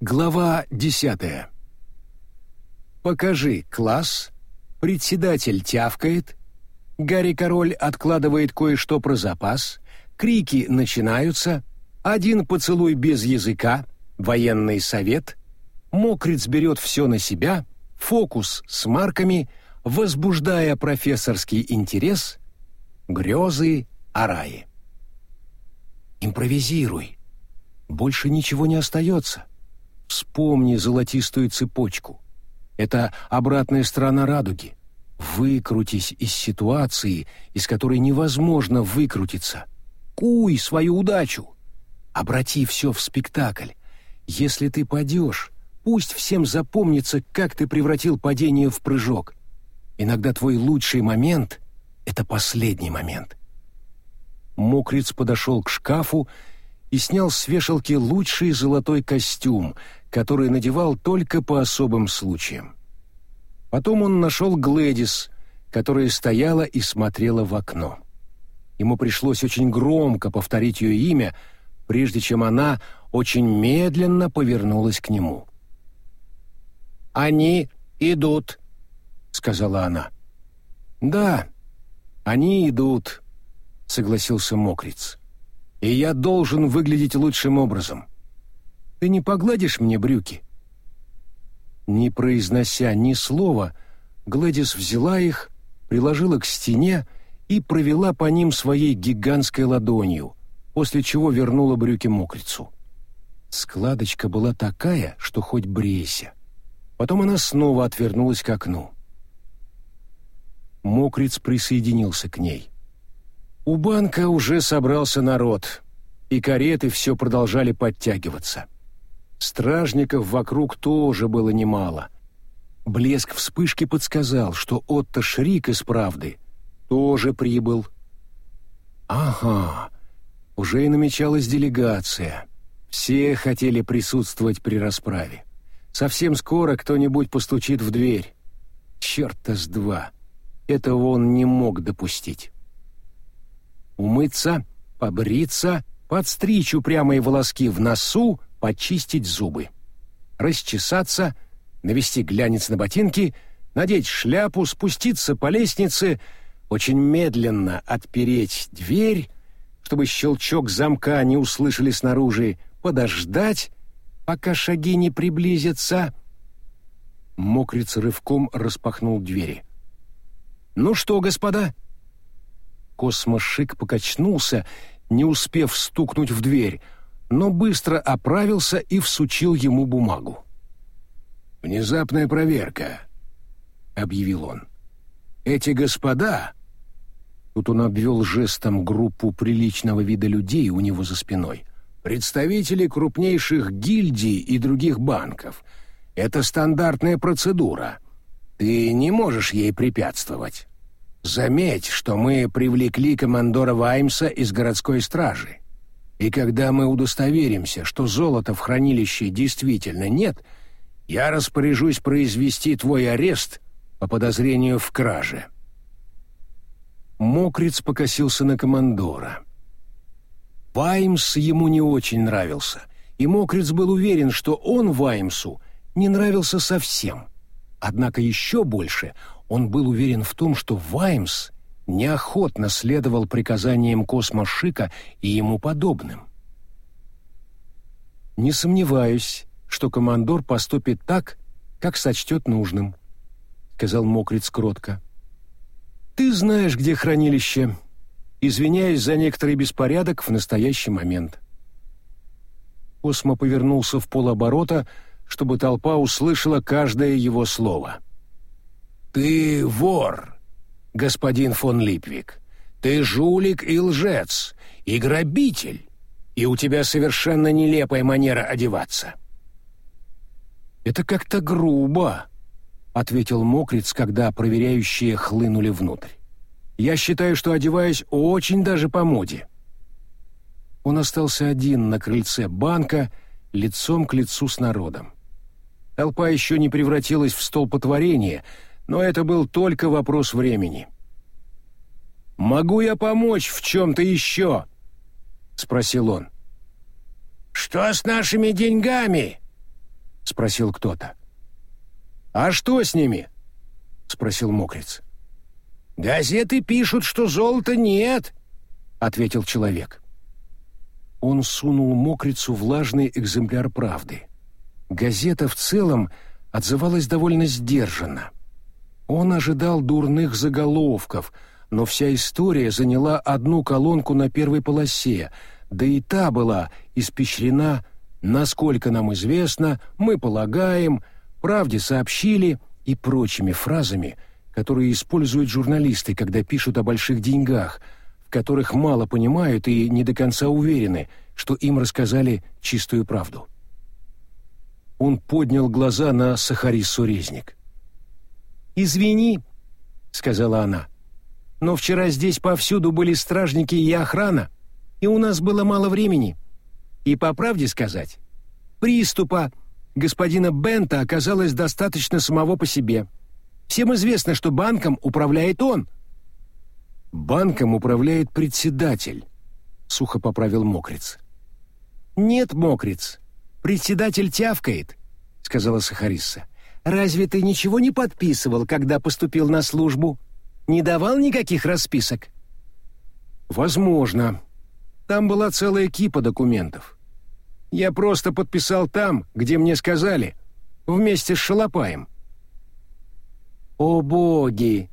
Глава десятая. Покажи класс. Председатель тявкает. Гарри Король откладывает кое-что про запас. Крики начинаются. Один поцелуй без языка. Военный совет. Мокриц берет все на себя. Фокус с марками, возбуждая профессорский интерес. Грезы о рае. Импровизируй. Больше ничего не остается. Вспомни золотистую цепочку. Это обратная сторона радуги. Выкрутись из ситуации, из которой невозможно выкрутиться. Куй свою удачу. Обрати все в спектакль. Если ты падешь, пусть всем запомнится, как ты превратил падение в прыжок. Иногда твой лучший момент — это последний момент. Мокриц подошел к шкафу и снял с вешалки лучший золотой костюм, который надевал только по особым случаям. Потом он нашел Глэдис, которая стояла и смотрела в окно. Ему пришлось очень громко повторить ее имя, прежде чем она очень медленно повернулась к нему. «Они идут», — сказала она. «Да, они идут», — согласился Мокриц. «И я должен выглядеть лучшим образом. Ты не погладишь мне брюки?» Не произнося ни слова, Глэдис взяла их, приложила к стене и провела по ним своей гигантской ладонью, после чего вернула брюки мокрицу. Складочка была такая, что хоть брейся. Потом она снова отвернулась к окну. Мокриц присоединился к ней. У банка уже собрался народ, и кареты все продолжали подтягиваться. Стражников вокруг тоже было немало. Блеск вспышки подсказал, что Отто Шрик из «Правды» тоже прибыл. Ага, уже и намечалась делегация. Все хотели присутствовать при расправе. Совсем скоро кто-нибудь постучит в дверь. Черт-то с два. Этого он не мог допустить. Умыться, побриться, подстричь упрямые волоски в носу, почистить зубы. Расчесаться, навести глянец на ботинки, надеть шляпу, спуститься по лестнице, очень медленно отпереть дверь, чтобы щелчок замка не услышали снаружи, подождать, пока шаги не приблизятся. Мокриц рывком распахнул двери. «Ну что, господа?» Космошик покачнулся, не успев стукнуть в дверь, но быстро оправился и всучил ему бумагу. «Внезапная проверка», — объявил он. «Эти господа...» Тут он обвел жестом группу приличного вида людей у него за спиной. «Представители крупнейших гильдий и других банков. Это стандартная процедура. Ты не можешь ей препятствовать. Заметь, что мы привлекли командора Ваймса из городской стражи. И когда мы удостоверимся, что золота в хранилище действительно нет, я распоряжусь произвести твой арест по подозрению в краже». Мокриц покосился на командора. Ваймс ему не очень нравился, и Мокриц был уверен, что он Ваймсу не нравился совсем. Однако еще больше он был уверен в том, что Ваймс неохотно следовал приказаниям Космошика и ему подобным. «Не сомневаюсь, что командор поступит так, как сочтет нужным», — сказал Мокриц кротко. «Ты знаешь, где хранилище. Извиняюсь за некоторый беспорядок в настоящий момент». Космо повернулся в полоборота, чтобы толпа услышала каждое его слово. «Ты вор!» Господин фон Липвик. Ты жулик и лжец, и грабитель, и у тебя совершенно нелепая манера одеваться». «Это как-то грубо», — ответил Мокриц, когда проверяющие хлынули внутрь. «Я считаю, что одеваюсь очень даже по моде». Он остался один на крыльце банка, лицом к лицу с народом. Толпа еще не превратилась в столпотворение — но это был только вопрос времени. «Могу я помочь в чем-то еще?» — спросил он. «Что с нашими деньгами?» спросил кто-то. «А что с ними?» — спросил Мокриц. «Газеты пишут, что золота нет», — ответил человек. Он сунул Мокрицу влажный экземпляр «Правды». Газета в целом отзывалась довольно сдержанно. Он ожидал дурных заголовков, но вся история заняла одну колонку на первой полосе, да и та была испещрена «насколько нам известно», «мы полагаем», «правде сообщили» и прочими фразами, которые используют журналисты, когда пишут о больших деньгах, в которых мало понимают и не до конца уверены, что им рассказали чистую правду. Он поднял глаза на Сахарису Резник. «Извини», — сказала она, — «но вчера здесь повсюду были стражники и охрана, и у нас было мало времени. И по правде сказать, приступа господина Бента оказалось достаточно самого по себе. Всем известно, что банком управляет он». «Банком управляет председатель», — сухо поправил Мокриц. «Нет, Мокриц, председатель тявкает», — сказала Сахарисса. «Разве ты ничего не подписывал, когда поступил на службу? Не давал никаких расписок?» «Возможно. Там была целая кипа документов. Я просто подписал там, где мне сказали, вместе с Шалопаем». «О боги!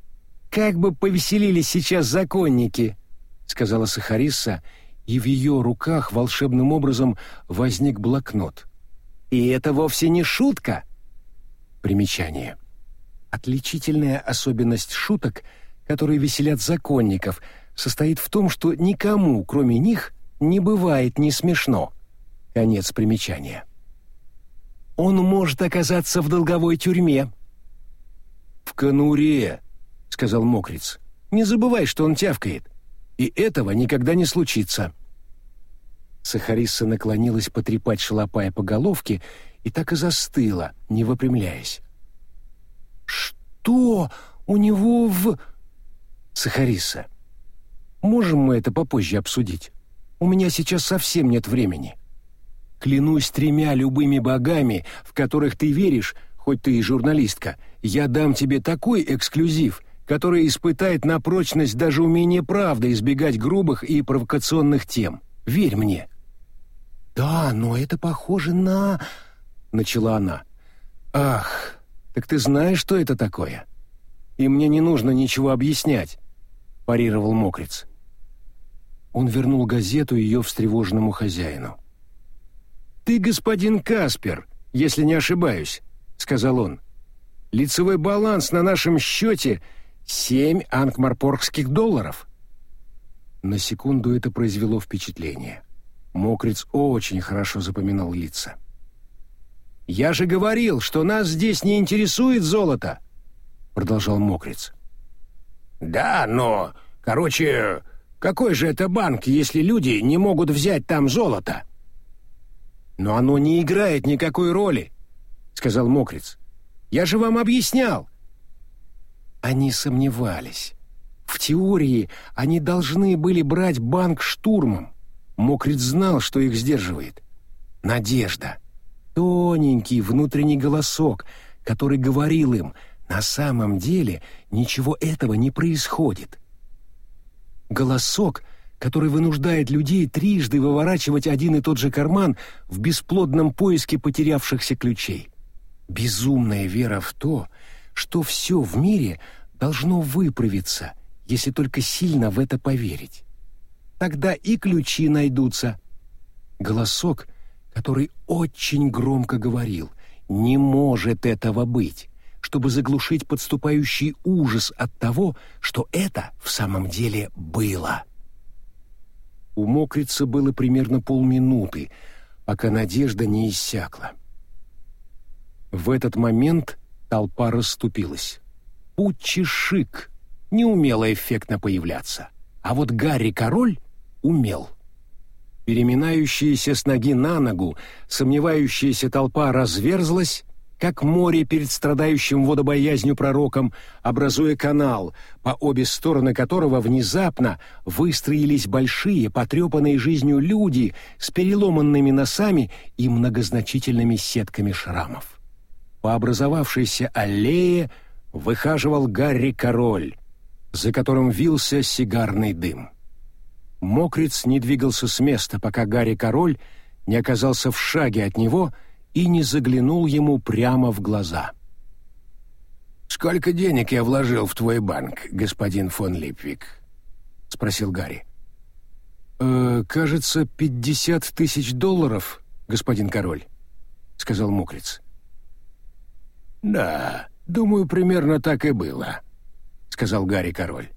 Как бы повеселились сейчас законники!» — сказала Сахарисса, и в ее руках волшебным образом возник блокнот. «И это вовсе не шутка!» Примечание. Отличительная особенность шуток, которые веселят законников, состоит в том, что никому, кроме них, не бывает не смешно. Конец примечания. Он может оказаться в долговой тюрьме. В конуре, сказал Мокриц. Не забывай, что он тявкает. И этого никогда не случится. Сахарисса наклонилась потрепать шалопая по головке и так и застыла, не выпрямляясь. «Что у него в...» «Сахариса, можем мы это попозже обсудить? У меня сейчас совсем нет времени. Клянусь тремя любыми богами, в которых ты веришь, хоть ты и журналистка, я дам тебе такой эксклюзив, который испытает на прочность даже умение правды избегать грубых и провокационных тем. Верь мне». «Да, но это похоже на...» начала она. «Ах, так ты знаешь, что это такое? И мне не нужно ничего объяснять», — парировал Мокриц. Он вернул газету ее встревоженному хозяину. «Ты господин Каспер, если не ошибаюсь», — сказал он. «Лицевой баланс на нашем счете — семь анкмарпоргских долларов». На секунду это произвело впечатление. Мокриц очень хорошо запоминал лица. «Я же говорил, что нас здесь не интересует золото!» Продолжал Мокриц. «Да, но, короче, какой же это банк, если люди не могут взять там золото?» «Но оно не играет никакой роли», — сказал Мокриц. «Я же вам объяснял». Они сомневались. В теории они должны были брать банк штурмом. Мокриц знал, что их сдерживает. Надежда тоненький внутренний голосок, который говорил им, на самом деле ничего этого не происходит. Голосок, который вынуждает людей трижды выворачивать один и тот же карман в бесплодном поиске потерявшихся ключей. Безумная вера в то, что все в мире должно выправиться, если только сильно в это поверить. Тогда и ключи найдутся. Голосок, который очень громко говорил «Не может этого быть», чтобы заглушить подступающий ужас от того, что это в самом деле было. У мокрица было примерно полминуты, пока надежда не иссякла. В этот момент толпа расступилась. Пуччи Шик не умела эффектно появляться, а вот Гарри Король умел. Переминающаяся с ноги на ногу, сомневающаяся толпа разверзлась, как море перед страдающим водобоязнью пророком, образуя канал, по обе стороны которого внезапно выстроились большие, потрепанные жизнью люди с переломанными носами и многозначительными сетками шрамов. По образовавшейся аллее выхаживал Гарри Король, за которым вился сигарный дым. Мокриц не двигался с места, пока Гарри Король не оказался в шаге от него и не заглянул ему прямо в глаза. «Сколько денег я вложил в твой банк, господин фон Липвик?» — спросил Гарри. «Э, «Кажется, пятьдесят тысяч долларов, господин король», — сказал Мокриц. «Да, думаю, примерно так и было», — сказал Гарри король.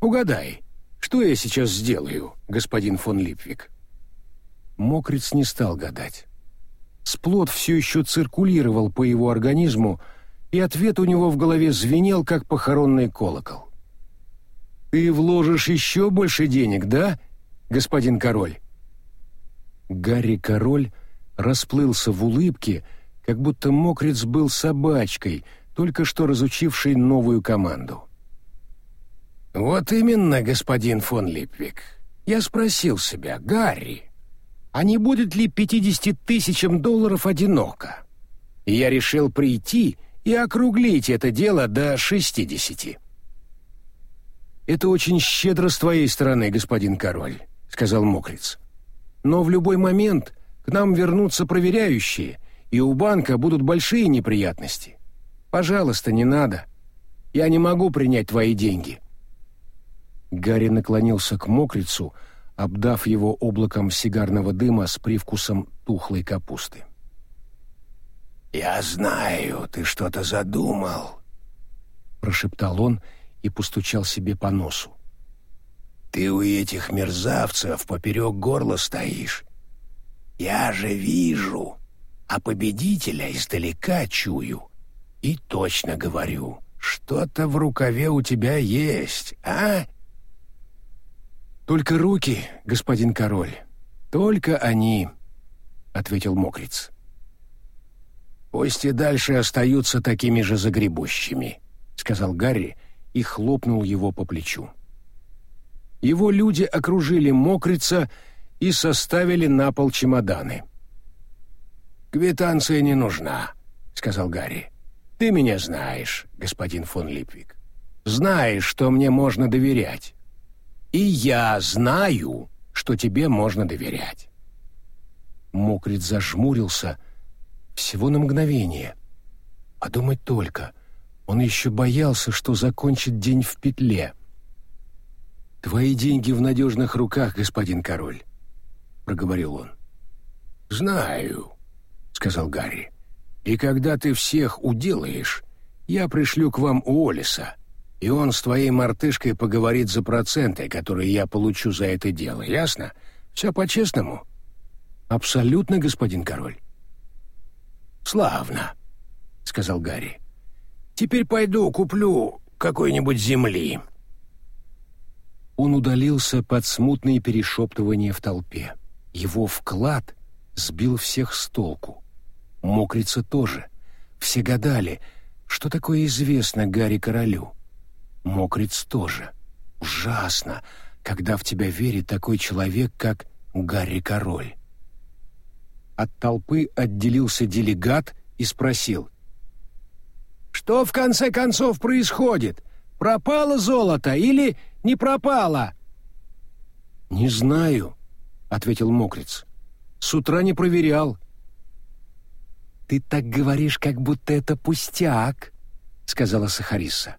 «Угадай, что я сейчас сделаю, господин фон Липвик?» Мокриц не стал гадать. Сплот все еще циркулировал по его организму, и ответ у него в голове звенел, как похоронный колокол. «Ты вложишь еще больше денег, да, господин король?» Гарри Король расплылся в улыбке, как будто Мокриц был собачкой, только что разучившей новую команду. «Вот именно, господин фон Липвик. Я спросил себя, Гарри, а не будет ли 50 тысячам долларов одиноко? Я решил прийти и округлить это дело до 60. «Это очень щедро с твоей стороны, господин король», — сказал Мокриц. «Но в любой момент к нам вернутся проверяющие, и у банка будут большие неприятности. Пожалуйста, не надо. Я не могу принять твои деньги». Гарри наклонился к Мокрицу, — обдав его облаком сигарного дыма с привкусом тухлой капусты. «Я знаю, ты что-то задумал», — прошептал он и постучал себе по носу. «Ты у этих мерзавцев поперек горла стоишь. Я же вижу, а победителя издалека чую. И точно говорю, что-то в рукаве у тебя есть, а?» «Только руки, господин король, только они», — ответил Мокриц. «Пусть и дальше остаются такими же загребущими», — сказал Гарри и хлопнул его по плечу. Его люди окружили Мокрица и составили на пол чемоданы. «Квитанция не нужна», — сказал Гарри. «Ты меня знаешь, господин фон Липвик. Знаешь, что мне можно доверять. И я знаю, что тебе можно доверять. Мокрит зажмурился всего на мгновение. Подумать только, он еще боялся, что закончит день в петле. «Твои деньги в надежных руках, господин король», — проговорил он. «Знаю», — сказал Гарри. «И когда ты всех уделаешь, я пришлю к вам Уоллеса, и он с твоей мартышкой поговорит за проценты, которые я получу за это дело, ясно? Все по-честному?» «Абсолютно, господин король». «Славно», — сказал Гарри. «Теперь пойду куплю какой-нибудь земли». Он удалился под смутные перешептывания в толпе. Его вклад сбил всех с толку. Мокрица тоже. Все гадали, что такое известно Гарри Королю. Мокриц тоже. Ужасно, когда в тебя верит такой человек, как Гарри Король. От толпы отделился делегат и спросил. «Что в конце концов происходит? Пропало золото или не пропало?» «Не знаю», — ответил Мокриц. «С утра не проверял». «Ты так говоришь, как будто это пустяк», — сказала Сахариса.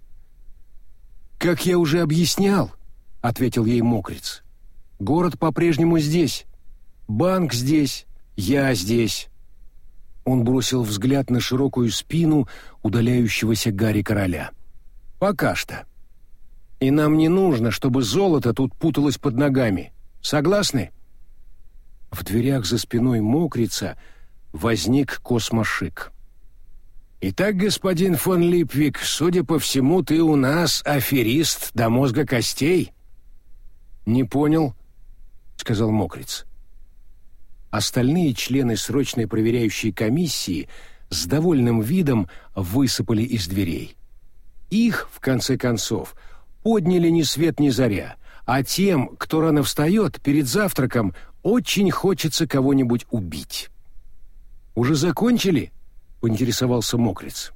«Как я уже объяснял», — ответил ей Мокриц, — «город по-прежнему здесь, банк здесь, я здесь». Он бросил взгляд на широкую спину удаляющегося Гарри Короля. «Пока что. И нам не нужно, чтобы золото тут путалось под ногами. Согласны?» В дверях за спиной Мокрица возник космошик. «Итак, господин фон Липвик, судя по всему, ты у нас аферист до мозга костей». «Не понял», — сказал Мокриц. Остальные члены срочной проверяющей комиссии с довольным видом высыпали из дверей. Их, в конце концов, подняли ни свет ни заря, а тем, кто рано встает, перед завтраком очень хочется кого-нибудь убить. «Уже закончили?» — поинтересовался Мокриц.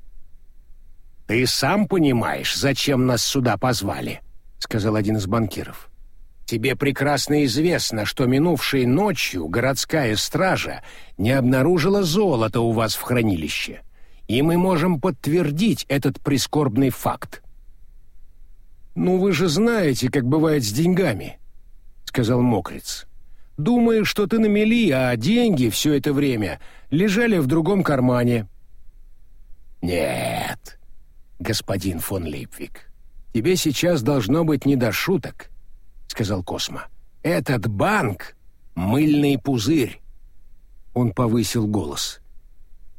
«Ты сам понимаешь, зачем нас сюда позвали?» — сказал один из банкиров. «Тебе прекрасно известно, что минувшей ночью городская стража не обнаружила золота у вас в хранилище, и мы можем подтвердить этот прискорбный факт». «Ну вы же знаете, как бывает с деньгами», — сказал Мокриц. «Думаешь, что ты на мели, а деньги все это время лежали в другом кармане». «Нет, господин фон Липвик, тебе сейчас должно быть не до шуток», — сказал Космо. «Этот банк — мыльный пузырь». Он повысил голос.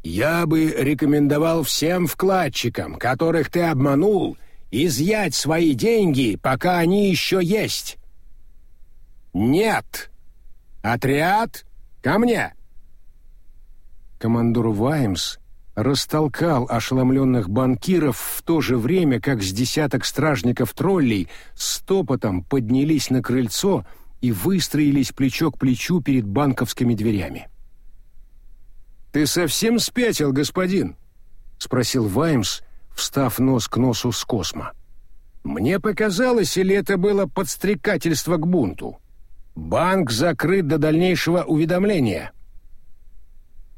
«Я бы рекомендовал всем вкладчикам, которых ты обманул, изъять свои деньги, пока они еще есть». «Нет! Отряд, ко мне!» Командор Ваймс растолкал ошеломленных банкиров в то же время, как с десяток стражников-троллей стопотом поднялись на крыльцо и выстроились плечо к плечу перед банковскими дверями. «Ты совсем спятил, господин?» — спросил Ваймс, встав нос к носу с Космо. «Мне показалось, или это было подстрекательство к бунту? Банк закрыт до дальнейшего уведомления».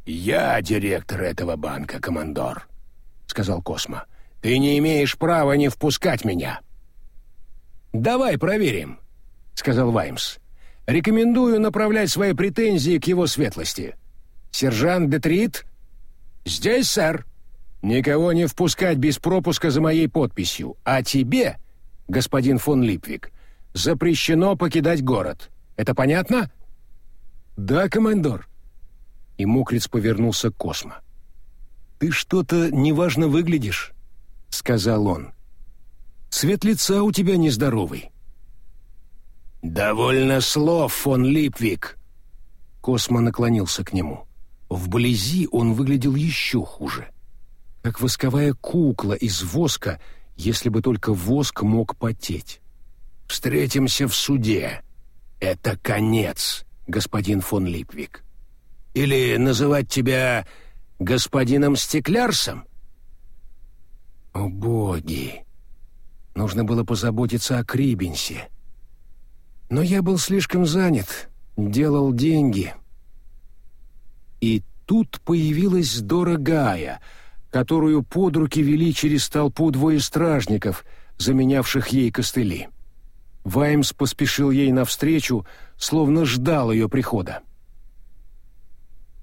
«Я директор этого банка, командор», — сказал Космо. «Ты не имеешь права не впускать меня». «Давай проверим», — сказал Ваймс. «Рекомендую направлять свои претензии к его светлости. Сержант Детрит?» «Здесь, сэр. Никого не впускать без пропуска за моей подписью. А тебе, господин фон Липвик, запрещено покидать город. Это понятно?» «Да, командор», и Мокриц повернулся к Космо. «Ты что-то неважно выглядишь», — сказал он. «Цвет лица у тебя нездоровый». «Довольно слов, фон Липвик!» Космо наклонился к нему. Вблизи он выглядел еще хуже. Как восковая кукла из воска, если бы только воск мог потеть. «Встретимся в суде. Это конец, господин фон Липвик. Или называть тебя господином Стеклярсом?» «О, боги! Нужно было позаботиться о Крибенсе. Но я был слишком занят, делал деньги». И тут появилась дорогая, которую под руки вели через толпу двое стражников, заменявших ей костыли. Ваймс поспешил ей навстречу, словно ждал ее прихода.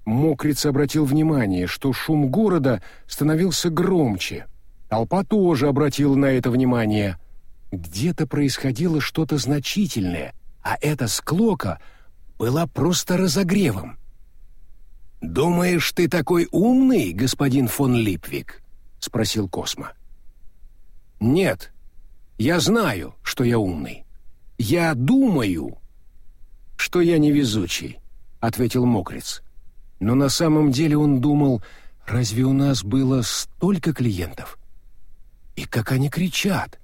Мокриц обратил внимание, что шум города становился громче. Толпа тоже обратила на это внимание. Где-то происходило что-то значительное, а эта склока была просто разогревом. «Думаешь, ты такой умный, господин фон Липвик?» — спросил Космо. «Нет, я знаю, что я умный. Я думаю, что я невезучий», — ответил Мокриц но на самом деле он думал, разве у нас было столько клиентов? И как они кричат!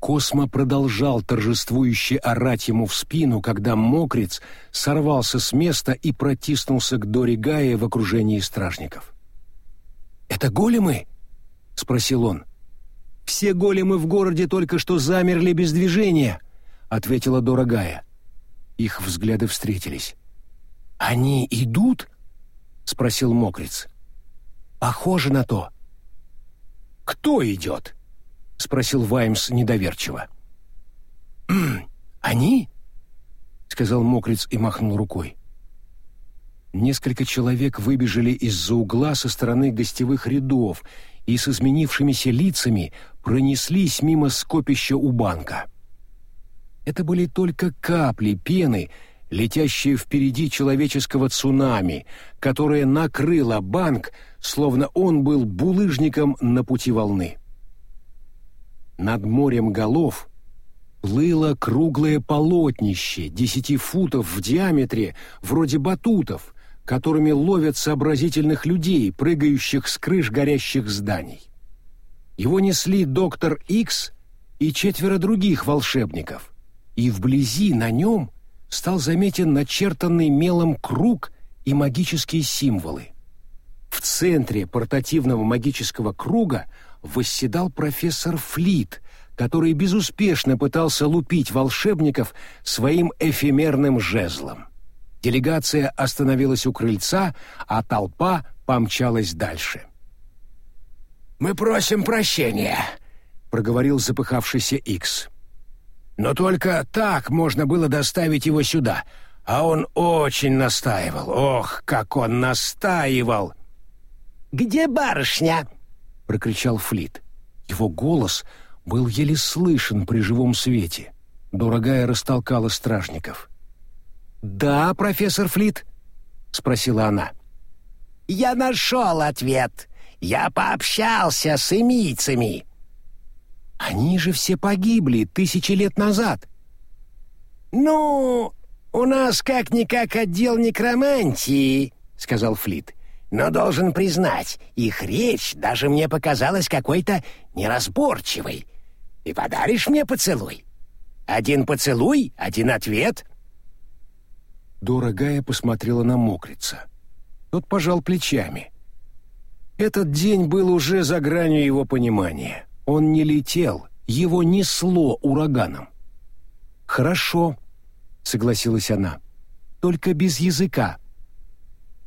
Космо продолжал торжествующе орать ему в спину, когда мокрец сорвался с места и протиснулся к Дори Гае в окружении стражников. «Это големы?» — спросил он. «Все големы в городе только что замерли без движения», — ответила Дора Гая. Их взгляды встретились. «Они идут?» — спросил Мокриц. «Похоже на то». «Кто идет?» — спросил Ваймс недоверчиво. «Они?» — сказал Мокриц и махнул рукой. Несколько человек выбежали из-за угла со стороны гостевых рядов и с изменившимися лицами пронеслись мимо скопища у банка. Это были только капли пены, летящее впереди человеческого цунами, которое накрыло банк, словно он был булыжником на пути волны. Над морем голов плыло круглое полотнище десяти футов в диаметре, вроде батутов, которыми ловят сообразительных людей, прыгающих с крыш горящих зданий. Его несли доктор Икс и четверо других волшебников, и вблизи на нем стал заметен начертанный мелом круг и магические символы. В центре портативного магического круга восседал профессор Флит, который безуспешно пытался лупить волшебников своим эфемерным жезлом. Делегация остановилась у крыльца, а толпа помчалась дальше. «Мы просим прощения», — проговорил запыхавшийся Икс. «Но только так можно было доставить его сюда, а он очень настаивал. Ох, как он настаивал!» «Где барышня?» — прокричал Флит. Его голос был еле слышен при живом свете. Дорогая растолкала стражников. «Да, профессор Флит?» — спросила она. «Я нашел ответ. Я пообщался с эмийцами». «Они же все погибли тысячи лет назад». «Ну, у нас как-никак отдел некромантии», — сказал Флит. «Но должен признать, их речь даже мне показалась какой-то неразборчивой. Ты подаришь мне поцелуй? Один поцелуй, один ответ». Дорогая посмотрела на мокрица. Тот пожал плечами. Этот день был уже за гранью его понимания. Он не летел, его несло ураганом. «Хорошо», — согласилась она, — «только без языка».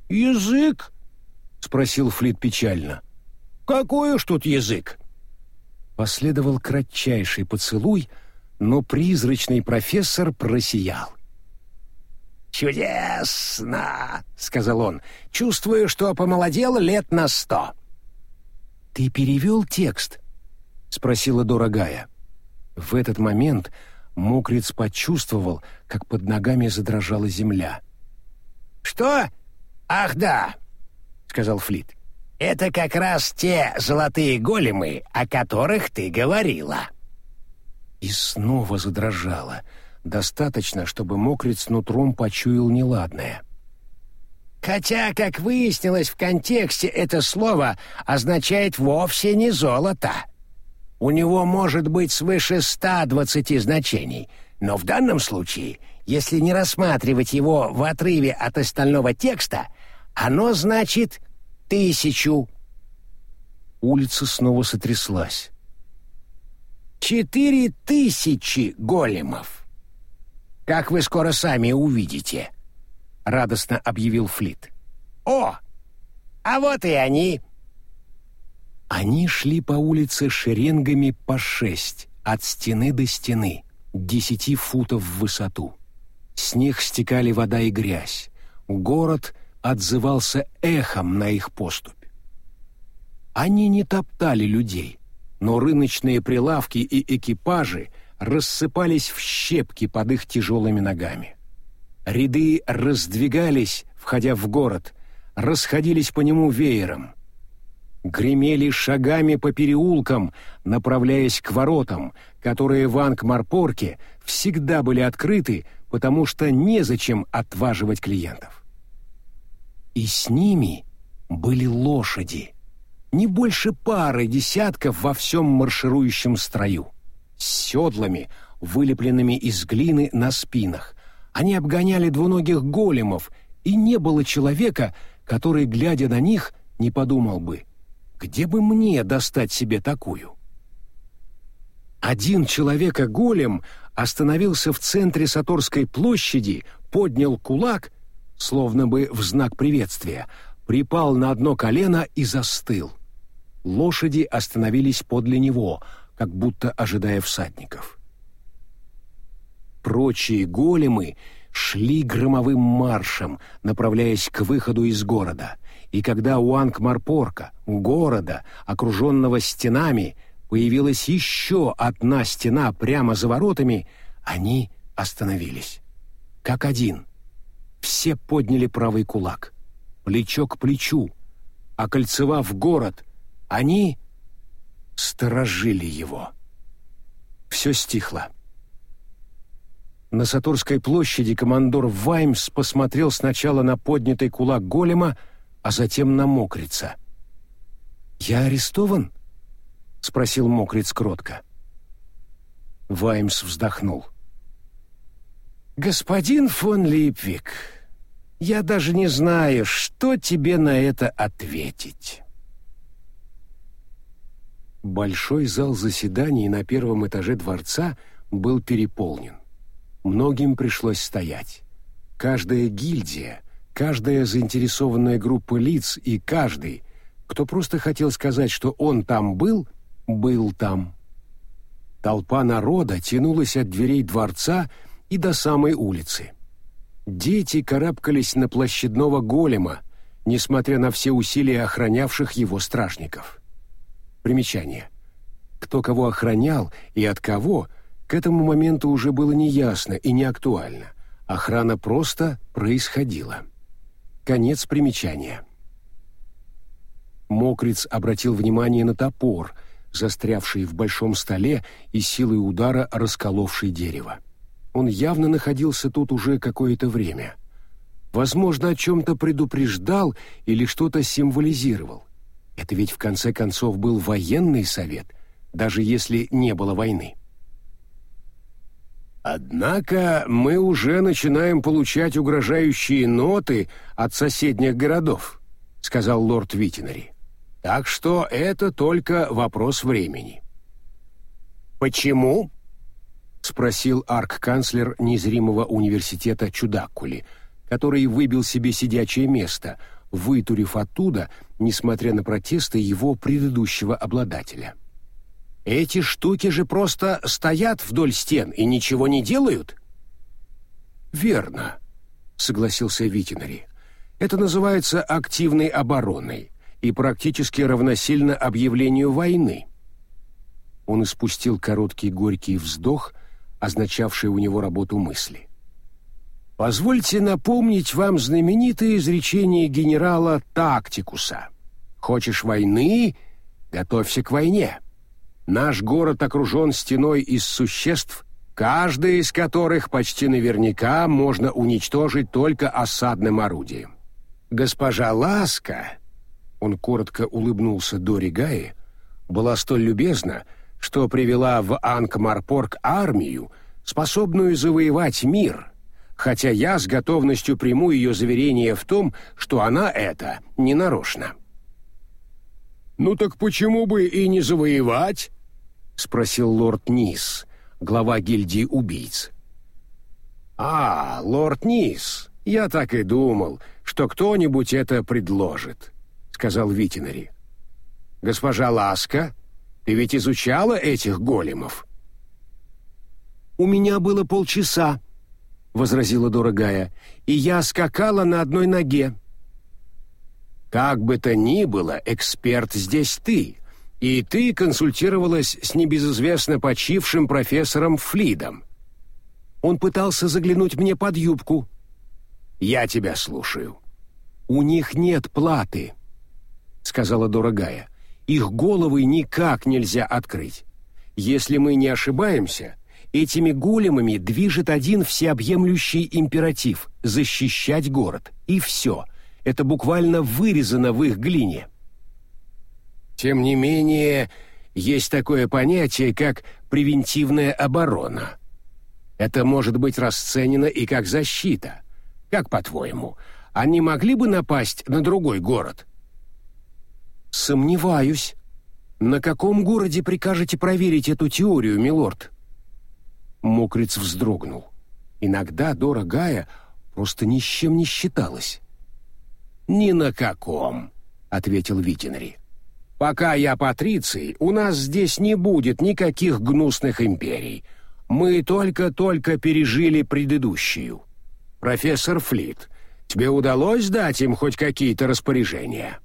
«Язык?» — спросил Флит печально. «Какой уж тут язык?» Последовал кратчайший поцелуй, но призрачный профессор просиял. «Чудесно!» — сказал он. «Чувствую, что помолодел лет на сто». «Ты перевел текст?» — спросила дорогая. В этот момент мокрец почувствовал, как под ногами задрожала земля. «Что? Ах да!» — сказал Флит. «Это как раз те золотые големы, о которых ты говорила». И снова задрожала — Достаточно, чтобы мокрец нутром почуял неладное. Хотя, как выяснилось в контексте, это слово означает вовсе не золото. У него может быть свыше 120 значений, но в данном случае, если не рассматривать его в отрыве от остального текста, оно значит тысячу. Улица снова сотряслась. Четыре тысячи големов как вы скоро сами увидите», — радостно объявил Флит. «О, а вот и они!» Они шли по улице шеренгами по шесть, от стены до стены, десяти футов в высоту. С них стекали вода и грязь. Город отзывался эхом на их поступь. Они не топтали людей, но рыночные прилавки и экипажи рассыпались в щепки под их тяжелыми ногами. Ряды раздвигались, входя в город, расходились по нему веером. Гремели шагами по переулкам, направляясь к воротам, которые в Ангмарпорке всегда были открыты, потому что незачем отваживать клиентов. И с ними были лошади, не больше пары десятков во всем марширующем строю с седлами, вылепленными из глины на спинах. Они обгоняли двуногих големов, и не было человека, который, глядя на них, не подумал бы, где бы мне достать себе такую? Один человека-голем остановился в центре Саторской площади, поднял кулак, словно бы в знак приветствия, припал на одно колено и застыл. Лошади остановились подле него — как будто ожидая всадников. Прочие големы шли громовым маршем, направляясь к выходу из города, и когда у Ангмарпорка, города, окруженного стенами, появилась еще одна стена прямо за воротами, они остановились. Как один. Все подняли правый кулак, плечо к плечу, окольцевав город, они сторожили его. Все стихло. На Сатурской площади командор Ваймс посмотрел сначала на поднятый кулак голема, а затем на мокрица. «Я арестован?» — спросил мокриц кротко. Ваймс вздохнул. «Господин фон Липвик, я даже не знаю, что тебе на это ответить». Большой зал заседаний на первом этаже дворца был переполнен. Многим пришлось стоять. Каждая гильдия, каждая заинтересованная группа лиц и каждый, кто просто хотел сказать, что он там был, был там. Толпа народа тянулась от дверей дворца и до самой улицы. Дети карабкались на площадного голема, несмотря на все усилия охранявших его стражников. Примечание. Кто кого охранял и от кого, к этому моменту уже было неясно и не актуально. Охрана просто происходила. Конец примечания. Мокриц обратил внимание на топор, застрявший в большом столе и силой удара расколовший дерево. Он явно находился тут уже какое-то время. Возможно, о чем-то предупреждал или что-то символизировал. Это ведь в конце концов был военный совет, даже если не было войны. Однако мы уже начинаем получать угрожающие ноты от соседних городов, сказал лорд Витинари. Так что это только вопрос времени. Почему? спросил арк-канцлер незримого университета Чудаккули, который выбил себе сидячее место, вытурив оттуда, несмотря на протесты его предыдущего обладателя. Эти штуки же просто стоят вдоль стен и ничего не делают? Верно, согласился Витинари. Это называется активной обороной и практически равносильно объявлению войны. Он испустил короткий горький вздох, означавший у него работу мысли. Позвольте напомнить вам знаменитое изречение генерала Тактикуса. Хочешь войны — готовься к войне. Наш город окружен стеной из существ, каждое из которых почти наверняка можно уничтожить только осадным орудием. Госпожа Ласка он коротко улыбнулся Дори Гаи, была столь любезна, что привела в Анкмарпорг армию, способную завоевать мир, хотя я с готовностью приму ее заверение в том, что она это не нарочно. «Ну так почему бы и не завоевать?» — спросил лорд Нис, глава гильдии убийц. «А, лорд Нис, я так и думал, что кто-нибудь это предложит», сказал Витинари. «Госпожа Ласка, ты ведь изучала этих големов?» «У меня было полчаса», — возразила дорогая, «и я скакала на одной ноге». «Как бы то ни было, эксперт здесь ты, и ты консультировалась с небезызвестно почившим профессором Флидом. Он пытался заглянуть мне под юбку». «Я тебя слушаю». «У них нет платы», сказала дорогая. Их головы никак нельзя открыть. Если мы не ошибаемся, этими големами движет один всеобъемлющий императив — защищать город. И все. Это буквально вырезано в их глине. Тем не менее, есть такое понятие, как превентивная оборона. Это может быть расценено и как защита. Как по-твоему, они могли бы напасть на другой город? «Сомневаюсь. На каком городе прикажете проверить эту теорию, милорд?» Мокриц вздрогнул. Иногда дорогая просто ни с чем не считалась. «Ни на каком», — ответил Витинри. «Пока я патриций, у нас здесь не будет никаких гнусных империй. Мы только-только пережили предыдущую. Профессор Флит, тебе удалось дать им хоть какие-то распоряжения?»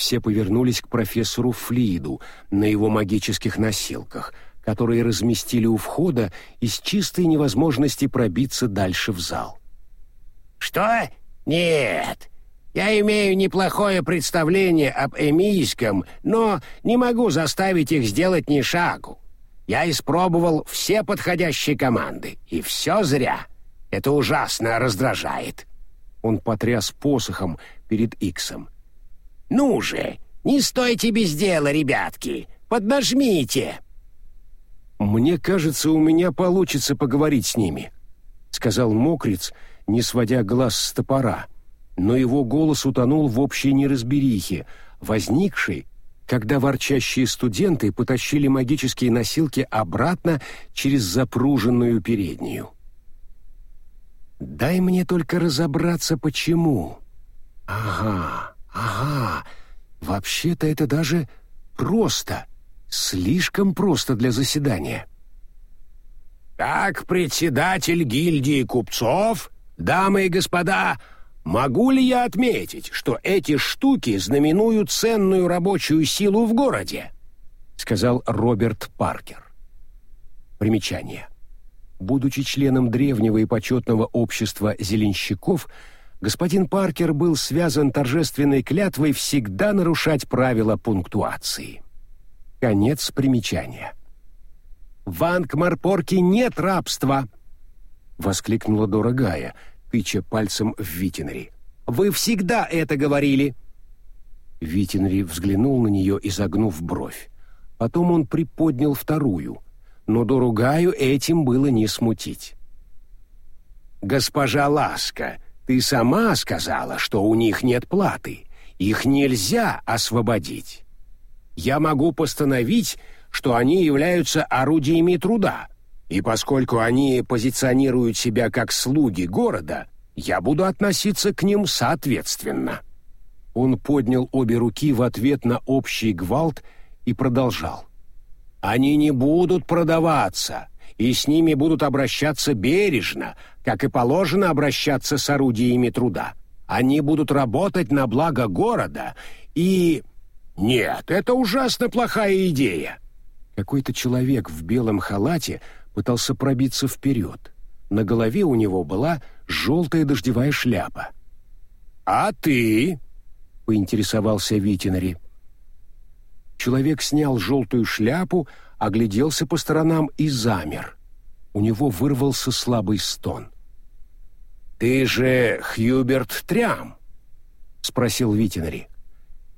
все повернулись к профессору Флиду на его магических носилках, которые разместили у входа из чистой невозможности пробиться дальше в зал. «Что? Нет. Я имею неплохое представление об эмийском, но не могу заставить их сделать ни шагу. Я испробовал все подходящие команды, и все зря. Это ужасно раздражает». Он потряс посохом перед Иксом. «Ну же, не стойте без дела, ребятки! Поднажмите!» «Мне кажется, у меня получится поговорить с ними», — сказал Мокриц, не сводя глаз с топора. Но его голос утонул в общей неразберихе, возникшей, когда ворчащие студенты потащили магические носилки обратно через запруженную переднюю. «Дай мне только разобраться, почему». «Ага, ага, вообще-то это даже просто, слишком просто для заседания». «Как председатель гильдии купцов, дамы и господа, Могу ли я отметить, что эти штуки знаменуют ценную рабочую силу в городе? сказал Роберт Паркер. Примечание. Будучи членом древнего и почетного общества зеленщиков, господин Паркер был связан торжественной клятвой всегда нарушать правила пунктуации. Конец примечания. «В Ангмарпорке нет рабства!» — воскликнула дорогая тыча пальцем в Витинри. «Вы всегда это говорили!» Витинри взглянул на нее, изогнув бровь. Потом он приподнял вторую, но Доругаю этим было не смутить. «Госпожа Ласка, ты сама сказала, что у них нет платы. Их нельзя освободить. Я могу постановить, что они являются орудиями труда, и поскольку они позиционируют себя как слуги города, я буду относиться к ним соответственно». Он поднял обе руки в ответ на общий гвалт и продолжал. «Они не будут продаваться, и с ними будут обращаться бережно, как и положено обращаться с орудиями труда. Они будут работать на благо города и... Нет, это ужасно плохая идея!» Какой-то человек в белом халате пытался пробиться вперед. На голове у него была желтая дождевая шляпа. «А ты?» — поинтересовался Витинари. Человек снял желтую шляпу, огляделся по сторонам и замер. У него вырвался слабый стон. «Ты же Хьюберт Трям?» — спросил Витинари.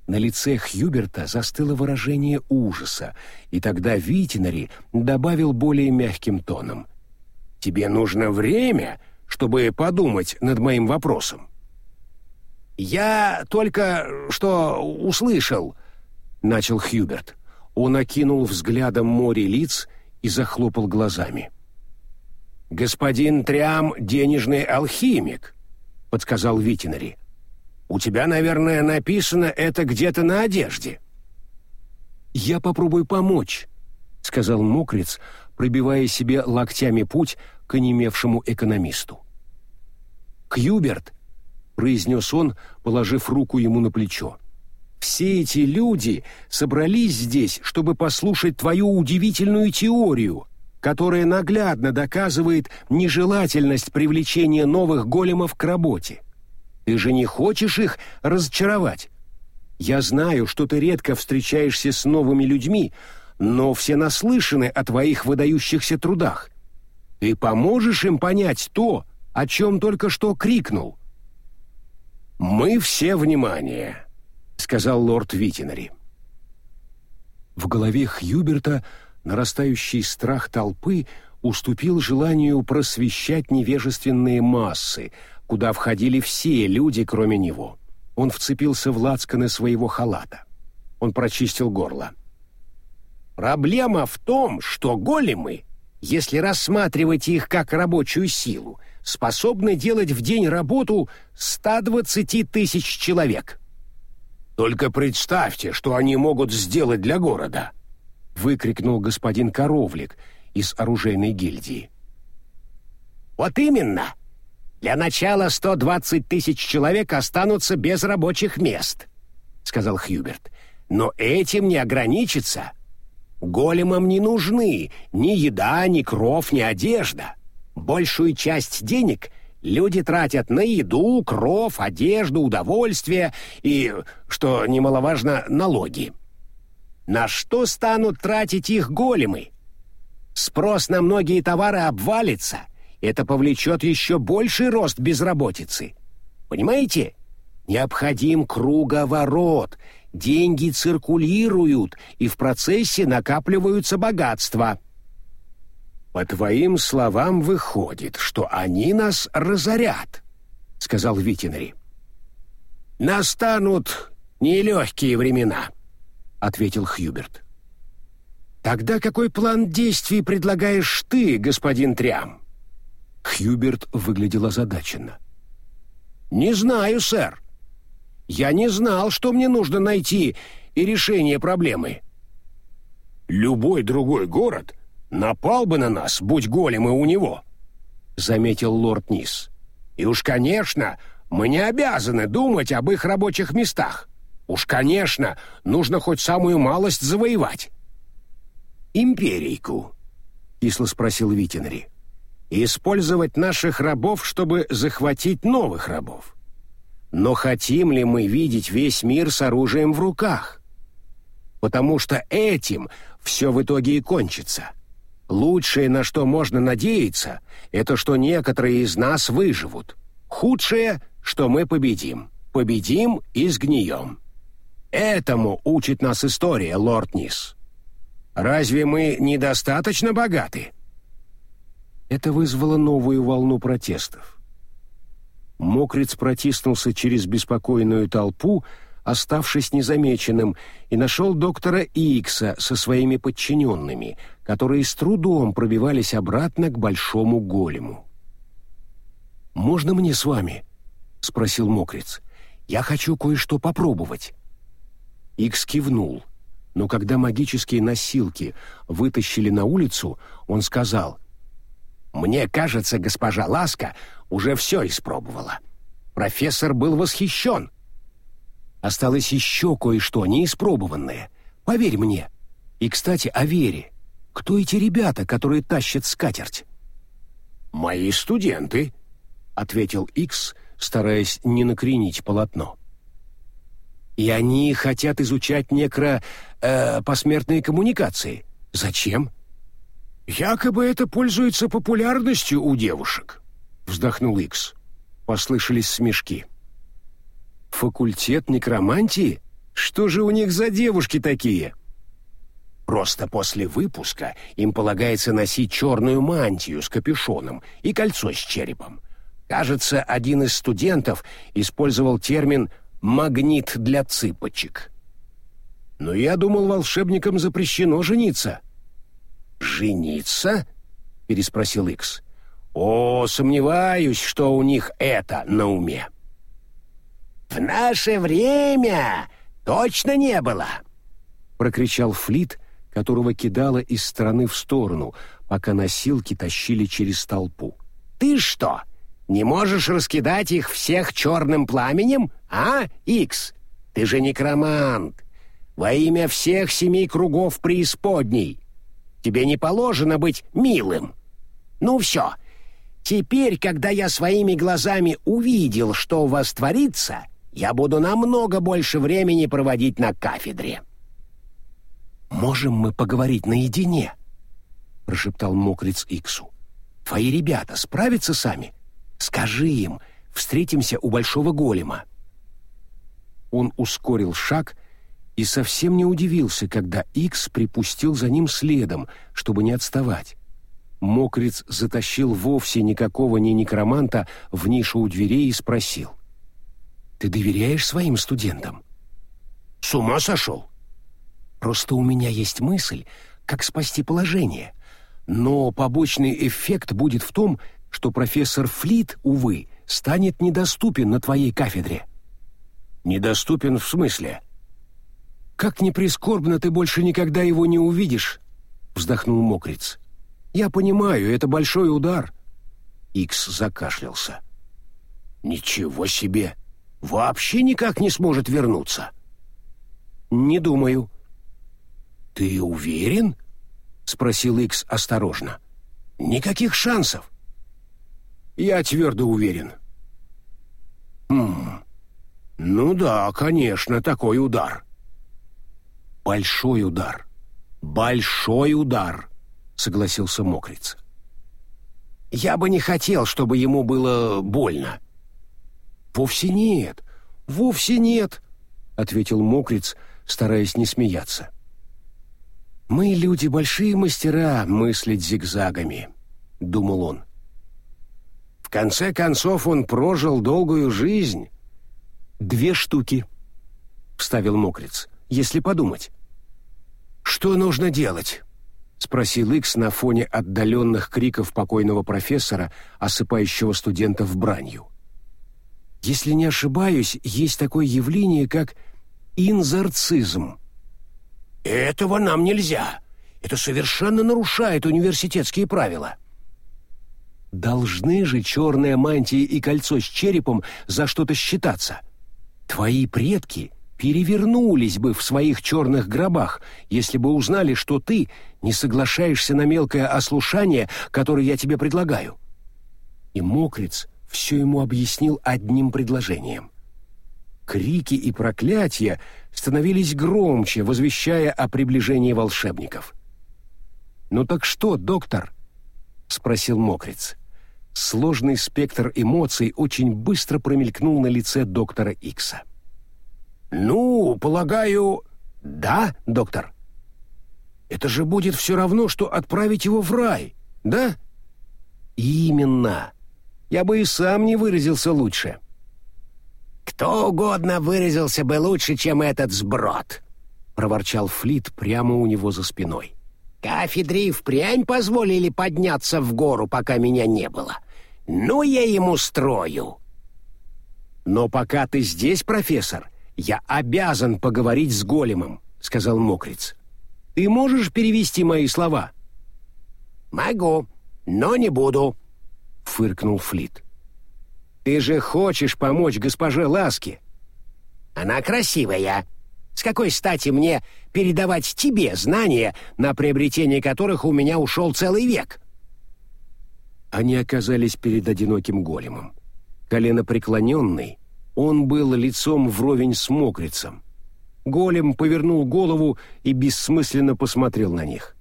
На лице Хьюберта застыло выражение ужаса, и тогда Витинари добавил более мягким тоном. «Тебе нужно время, чтобы подумать над моим вопросом». «Я только что услышал», — начал Хьюберт. Он окинул взглядом море лиц и захлопал глазами. «Господин Трям — денежный алхимик», — подсказал Витинари. У тебя, наверное, написано это где-то на одежде». «Я попробую помочь», — сказал Мокриц, пробивая себе локтями путь к онемевшему экономисту. «Кьюберт», — произнес он, положив руку ему на плечо, — «все эти люди собрались здесь, чтобы послушать твою удивительную теорию, которая наглядно доказывает нежелательность привлечения новых големов к работе. Ты же не хочешь их разочаровать? Я знаю, что ты редко встречаешься с новыми людьми, но все наслышаны о твоих выдающихся трудах. Ты поможешь им понять то, о чем только что крикнул?» «Мы все внимание», — сказал лорд Витинари. В голове Хьюберта нарастающий страх толпы уступил желанию просвещать невежественные массы — куда входили все люди, кроме него. Он вцепился в лацканы своего халата. Он прочистил горло. «Проблема в том, что големы, если рассматривать их как рабочую силу, способны делать в день работу 120 тысяч человек». «Только представьте, что они могут сделать для города!» — выкрикнул господин Коровлик из оружейной гильдии. «Вот именно!» Для начала 120 тысяч человек останутся без рабочих мест, сказал Хьюберт. Но этим не ограничится. Големам не нужны ни еда, ни кров, ни одежда. Большую часть денег люди тратят на еду, кров, одежду, удовольствие и, что немаловажно, налоги. На что станут тратить их големы? Спрос на многие товары обвалится. Это повлечет еще больший рост безработицы. Понимаете? Необходим круговорот. Деньги циркулируют, и в процессе накапливаются богатства. По твоим словам выходит, что они нас разорят, сказал Витинри. Настанут нелегкие времена, ответил Хьюберт. Тогда какой план действий предлагаешь ты, господин Трям? Хьюберт выглядел озадаченно. Не знаю, сэр. Я не знал, что мне нужно найти и решение проблемы. Любой другой город напал бы на нас, будь големы у него, заметил лорд Низ. И уж, конечно, мы не обязаны думать об их рабочих местах. Уж, конечно, нужно хоть самую малость завоевать. Империйку, кисло спросил Витинри. Использовать наших рабов, чтобы захватить новых рабов. Но хотим ли мы видеть весь мир с оружием в руках? Потому что этим все в итоге и кончится. Лучшее, на что можно надеяться, это что некоторые из нас выживут. Худшее, что мы победим. Победим и сгнием. Этому учит нас история, лорд Нис. Разве мы недостаточно богаты? Это вызвало новую волну протестов. Мокриц протиснулся через беспокойную толпу, оставшись незамеченным, и нашел доктора Икса со своими подчиненными, которые с трудом пробивались обратно к большому голему. «Можно мне с вами?» — спросил Мокриц. «Я хочу кое-что попробовать». Икс кивнул, но когда магические носилки вытащили на улицу, он сказал, «Мне кажется, госпожа Ласка уже все испробовала. Профессор был восхищен. Осталось еще кое-что неиспробованное. Поверь мне. И, кстати, о вере. Кто эти ребята, которые тащат скатерть? «Мои студенты», — ответил Икс, стараясь не накренить полотно. «И они хотят изучать некро... Э, посмертные коммуникации. Зачем?» «Якобы это пользуется популярностью у девушек», — вздохнул Икс. Послышались смешки. «Факультет некромантии? Что же у них за девушки такие?» «Просто после выпуска им полагается носить черную мантию с капюшоном и кольцо с черепом. Кажется, один из студентов использовал термин «магнит для цыпочек». Но я думал, волшебникам запрещено жениться. «Жениться?» — переспросил Икс. О, сомневаюсь, что у них это на уме. В наше время точно не было, прокричал Флит, которого кидало из стороны в сторону, пока носилки тащили через толпу. Ты что, не можешь раскидать их всех черным пламенем, а, Икс? Ты же некромант. Во имя всех семи кругов преисподней. Тебе не положено быть милым. Ну все, Теперь, когда я своими глазами увидел, что у вас творится, я буду намного больше времени проводить на кафедре. Можем мы поговорить наедине? прошептал Мокриц Иксу. Твои ребята справятся сами? Скажи им, встретимся у большого голема. Он ускорил шаг и совсем не удивился, когда Икс припустил за ним следом, чтобы не отставать. Мокриц затащил вовсе никакого не некроманта в нишу у дверей и спросил. «Ты доверяешь своим студентам?» «С ума сошел?» «Просто у меня есть мысль, как спасти положение. Но побочный эффект будет в том, что профессор Флит, увы, станет недоступен на твоей кафедре». «Недоступен в смысле?» «Как ни прискорбно, ты больше никогда его не увидишь», — вздохнул Мокриц. Я понимаю, это большой удар. Икс закашлялся. Ничего себе! Вообще никак не сможет вернуться. Не думаю. Ты уверен? спросил Икс осторожно. Никаких шансов. Я твердо уверен. Хм. Ну да, конечно, такой удар. Большой удар. Большой удар — согласился Мокриц. «Я бы не хотел, чтобы ему было больно». «Вовсе нет, вовсе нет», — ответил Мокриц, стараясь не смеяться. «Мы, люди, большие мастера мыслить зигзагами», — думал он. «В конце концов он прожил долгую жизнь». «Две штуки», — вставил Мокриц, — «если подумать». «Что нужно делать?» — спросил Икс на фоне отдаленных криков покойного профессора, осыпающего студентов бранью. «Если не ошибаюсь, есть такое явление, как инзарцизм». «Этого нам нельзя. Это совершенно нарушает университетские правила». «Должны же черная мантия и кольцо с черепом за что-то считаться. Твои предки перевернулись бы в своих черных гробах, если бы узнали, что ты не соглашаешься на мелкое ослушание, которое я тебе предлагаю». И Мокриц все ему объяснил одним предложением. Крики и проклятия становились громче, возвещая о приближении волшебников. «Ну так что, доктор?» — спросил Мокриц. Сложный спектр эмоций очень быстро промелькнул на лице доктора Икса. «Ну, полагаю, да, доктор. Это же будет все равно, что отправить его в рай, да?» «Именно. Я бы и сам не выразился лучше». «Кто угодно выразился бы лучше, чем этот сброд», — проворчал Флит прямо у него за спиной. «Кафедре впрямь позволили подняться в гору, пока меня не было. Ну, я ему строю». «Но пока ты здесь, профессор, «Я обязан поговорить с големом», — сказал Мокриц. «Ты можешь перевести мои слова?» «Могу, но не буду», — фыркнул Флит. «Ты же хочешь помочь госпоже Ласке?» «Она красивая. С какой стати мне передавать тебе знания, на приобретение которых у меня ушел целый век?» Они оказались перед одиноким големом. Колено преклоненный, он был лицом вровень с мокрицем. Голем повернул голову и бессмысленно посмотрел на них.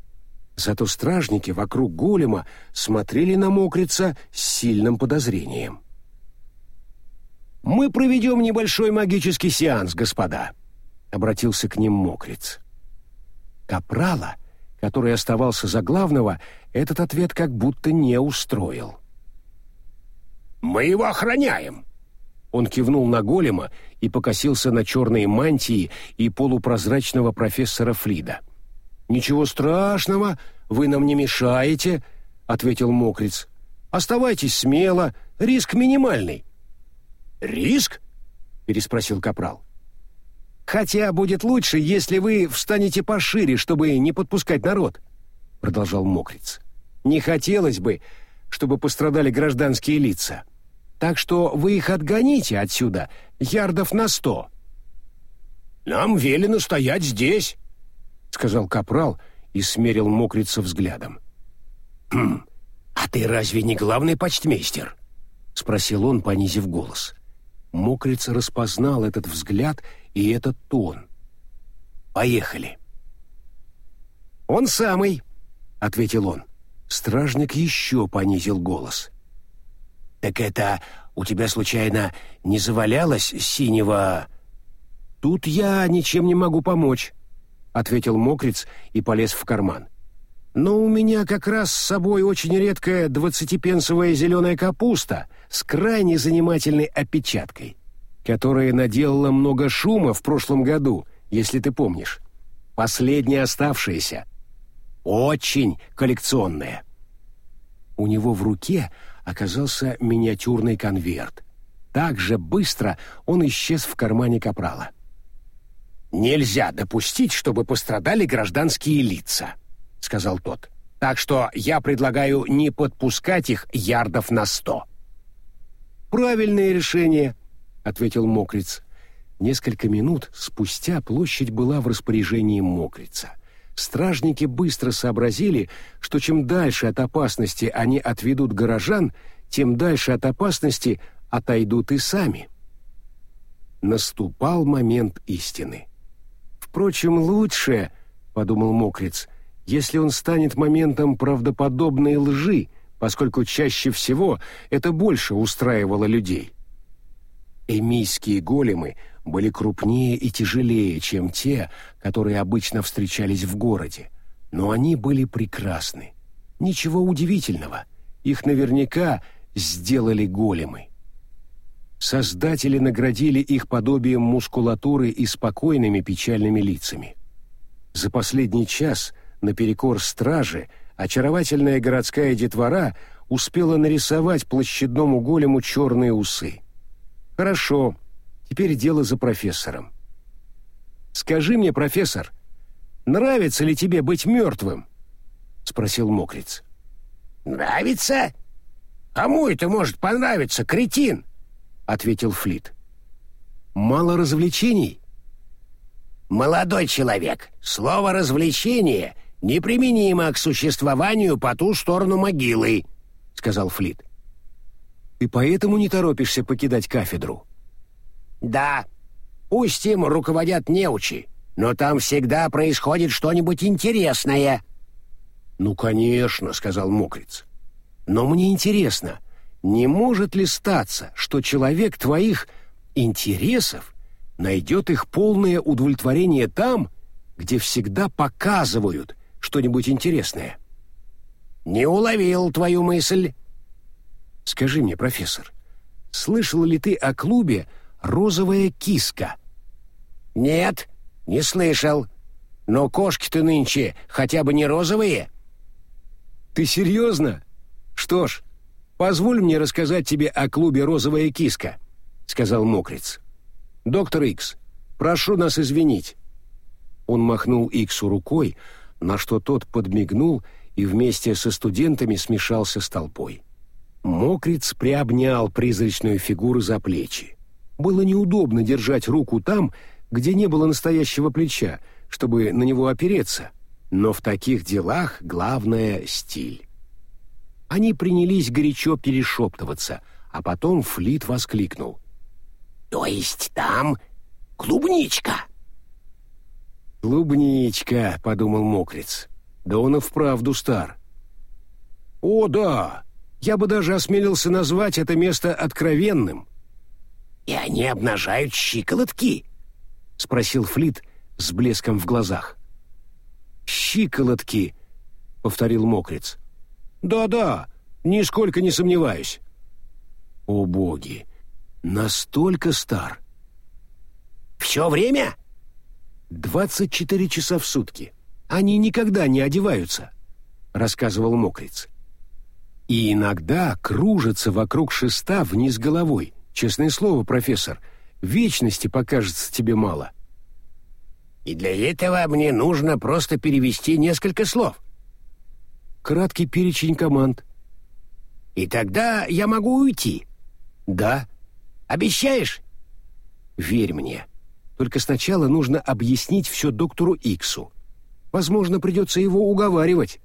Зато стражники вокруг голема смотрели на мокрица с сильным подозрением. «Мы проведем небольшой магический сеанс, господа», — обратился к ним мокриц. Капрала, который оставался за главного, этот ответ как будто не устроил. «Мы его охраняем», он кивнул на голема и покосился на черные мантии и полупрозрачного профессора Флида. «Ничего страшного, вы нам не мешаете», — ответил Мокриц. «Оставайтесь смело, риск минимальный». «Риск?» — переспросил Капрал. «Хотя будет лучше, если вы встанете пошире, чтобы не подпускать народ», — продолжал Мокриц. «Не хотелось бы, чтобы пострадали гражданские лица». Так что вы их отгоните отсюда, ярдов на сто». «Нам велено стоять здесь», — сказал Капрал и смерил мокрица взглядом. «Хм, а ты разве не главный почтмейстер?» — спросил он, понизив голос. Мокриц распознал этот взгляд и этот тон. «Поехали». «Он самый», — ответил он. Стражник еще понизил голос. «Так это у тебя, случайно, не завалялось синего...» «Тут я ничем не могу помочь», — ответил мокриц и полез в карман. «Но у меня как раз с собой очень редкая двадцатипенсовая зеленая капуста с крайне занимательной опечаткой, которая наделала много шума в прошлом году, если ты помнишь. Последняя оставшаяся. Очень коллекционная». У него в руке оказался миниатюрный конверт. Так же быстро он исчез в кармане капрала. «Нельзя допустить, чтобы пострадали гражданские лица», — сказал тот. «Так что я предлагаю не подпускать их ярдов на сто». «Правильное решение», — ответил Мокриц. Несколько минут спустя площадь была в распоряжении Мокрица. Стражники быстро сообразили, что чем дальше от опасности они отведут горожан, тем дальше от опасности отойдут и сами. Наступал момент истины. «Впрочем, лучше, — подумал Мокриц, — если он станет моментом правдоподобной лжи, поскольку чаще всего это больше устраивало людей. Эмийские големы были крупнее и тяжелее, чем те, которые обычно встречались в городе, но они были прекрасны. Ничего удивительного, их наверняка сделали големы. Создатели наградили их подобием мускулатуры и спокойными печальными лицами. За последний час, наперекор страже, очаровательная городская детвора успела нарисовать площадному голему черные усы. Хорошо, теперь дело за профессором. «Скажи мне, профессор, нравится ли тебе быть мертвым?» — спросил Мокриц. «Нравится? Кому это может понравиться, кретин?» — ответил Флит. «Мало развлечений?» «Молодой человек, слово «развлечение» неприменимо к существованию по ту сторону могилы», — сказал Флит. «Ты поэтому не торопишься покидать кафедру?» «Да. Пусть им руководят неучи, но там всегда происходит что-нибудь интересное». «Ну, конечно», — сказал Мокриц. «Но мне интересно, не может ли статься, что человек твоих интересов найдет их полное удовлетворение там, где всегда показывают что-нибудь интересное?» «Не уловил твою мысль». «Скажи мне, профессор, слышал ли ты о клубе «Розовая киска»?» «Нет, не слышал. Но кошки-то нынче хотя бы не розовые». «Ты серьезно? Что ж, позволь мне рассказать тебе о клубе «Розовая киска», — сказал Мокриц. «Доктор Икс, прошу нас извинить». Он махнул Иксу рукой, на что тот подмигнул и вместе со студентами смешался с толпой. Мокриц приобнял призрачную фигуру за плечи. Было неудобно держать руку там, где не было настоящего плеча, чтобы на него опереться — но в таких делах главное — стиль. Они принялись горячо перешептываться, а потом Флит воскликнул. «То есть там клубничка?» «Клубничка», — подумал Мокриц. «Да он и вправду стар». «О, да! Я бы даже осмелился назвать это место откровенным». «И они обнажают щиколотки?» — спросил Флит с блеском в глазах. «Щиколотки», — повторил Мокриц. «Да-да, нисколько не сомневаюсь». «О боги! Настолько стар!» «Все время?» «Двадцать четыре часа в сутки. Они никогда не одеваются», — рассказывал Мокриц. «И иногда кружатся вокруг шеста вниз головой. Честное слово, профессор, вечности покажется тебе мало». И для этого мне нужно просто перевести несколько слов. Краткий перечень команд. И тогда я могу уйти. Да. Обещаешь? Верь мне. Только сначала нужно объяснить все доктору Иксу. Возможно, придется его уговаривать.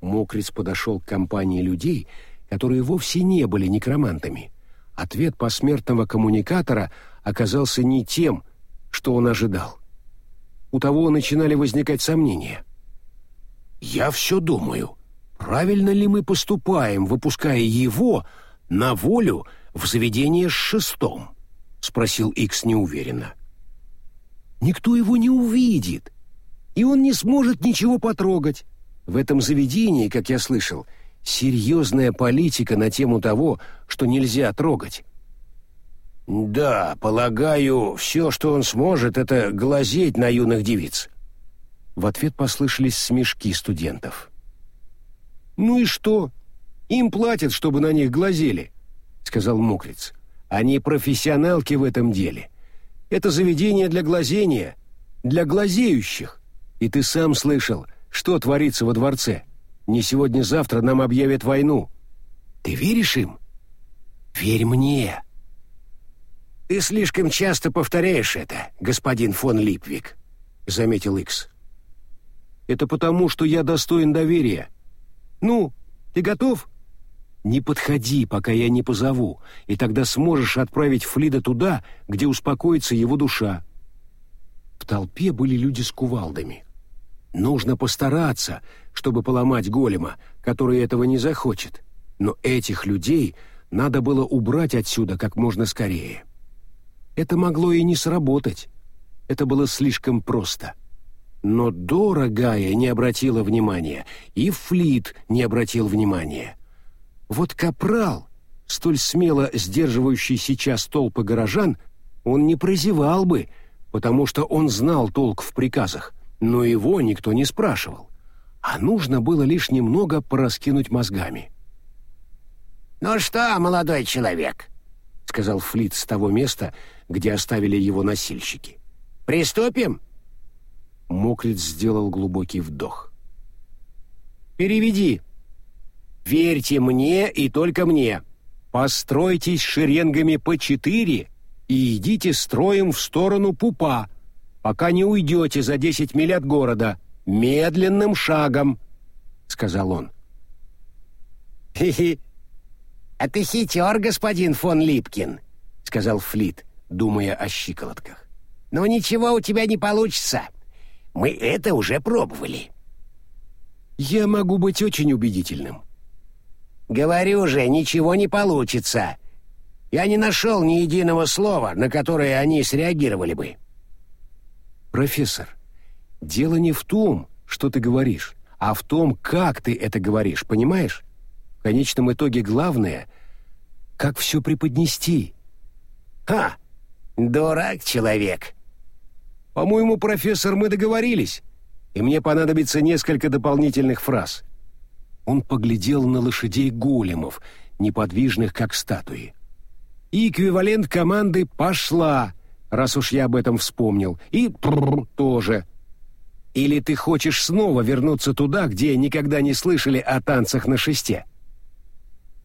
Мокриц подошел к компании людей, которые вовсе не были некромантами. Ответ посмертного коммуникатора оказался не тем, что он ожидал у того начинали возникать сомнения. «Я все думаю, правильно ли мы поступаем, выпуская его на волю в заведение с шестом?» — спросил Икс неуверенно. «Никто его не увидит, и он не сможет ничего потрогать. В этом заведении, как я слышал, серьезная политика на тему того, что нельзя трогать. «Да, полагаю, все, что он сможет, это глазеть на юных девиц». В ответ послышались смешки студентов. «Ну и что? Им платят, чтобы на них глазели», — сказал Мокриц. «Они профессионалки в этом деле. Это заведение для глазения, для глазеющих. И ты сам слышал, что творится во дворце. Не сегодня-завтра нам объявят войну. Ты веришь им? Верь мне!» «Ты слишком часто повторяешь это, господин фон Липвик», — заметил Икс. «Это потому, что я достоин доверия. Ну, ты готов?» «Не подходи, пока я не позову, и тогда сможешь отправить Флида туда, где успокоится его душа». В толпе были люди с кувалдами. Нужно постараться, чтобы поломать голема, который этого не захочет. Но этих людей надо было убрать отсюда как можно скорее. Это могло и не сработать. Это было слишком просто. Но дорогая не обратила внимания, и Флит не обратил внимания. Вот Капрал, столь смело сдерживающий сейчас толпы горожан, он не прозевал бы, потому что он знал толк в приказах, но его никто не спрашивал. А нужно было лишь немного пораскинуть мозгами. «Ну что, молодой человек?» — сказал Флит с того места, где оставили его носильщики. «Приступим?» Мокриц сделал глубокий вдох. «Переведи. Верьте мне и только мне. Постройтесь шеренгами по четыре и идите строем в сторону пупа, пока не уйдете за десять миль от города, медленным шагом», — сказал он. «Хи-хи, а ты хитер, господин фон Липкин», — сказал Флит, думая о щиколотках. «Но ничего у тебя не получится. Мы это уже пробовали». «Я могу быть очень убедительным». «Говорю же, ничего не получится. Я не нашел ни единого слова, на которое они среагировали бы». «Профессор, дело не в том, что ты говоришь, а в том, как ты это говоришь, понимаешь? В конечном итоге главное — как все преподнести». «Ха! Дурак человек!» «По-моему, профессор, мы договорились, и мне понадобится несколько дополнительных фраз». Он поглядел на лошадей големов, неподвижных как статуи. И эквивалент команды «пошла», раз уж я об этом вспомнил, и тоже. Или ты хочешь снова вернуться туда, где никогда не слышали о танцах на шесте?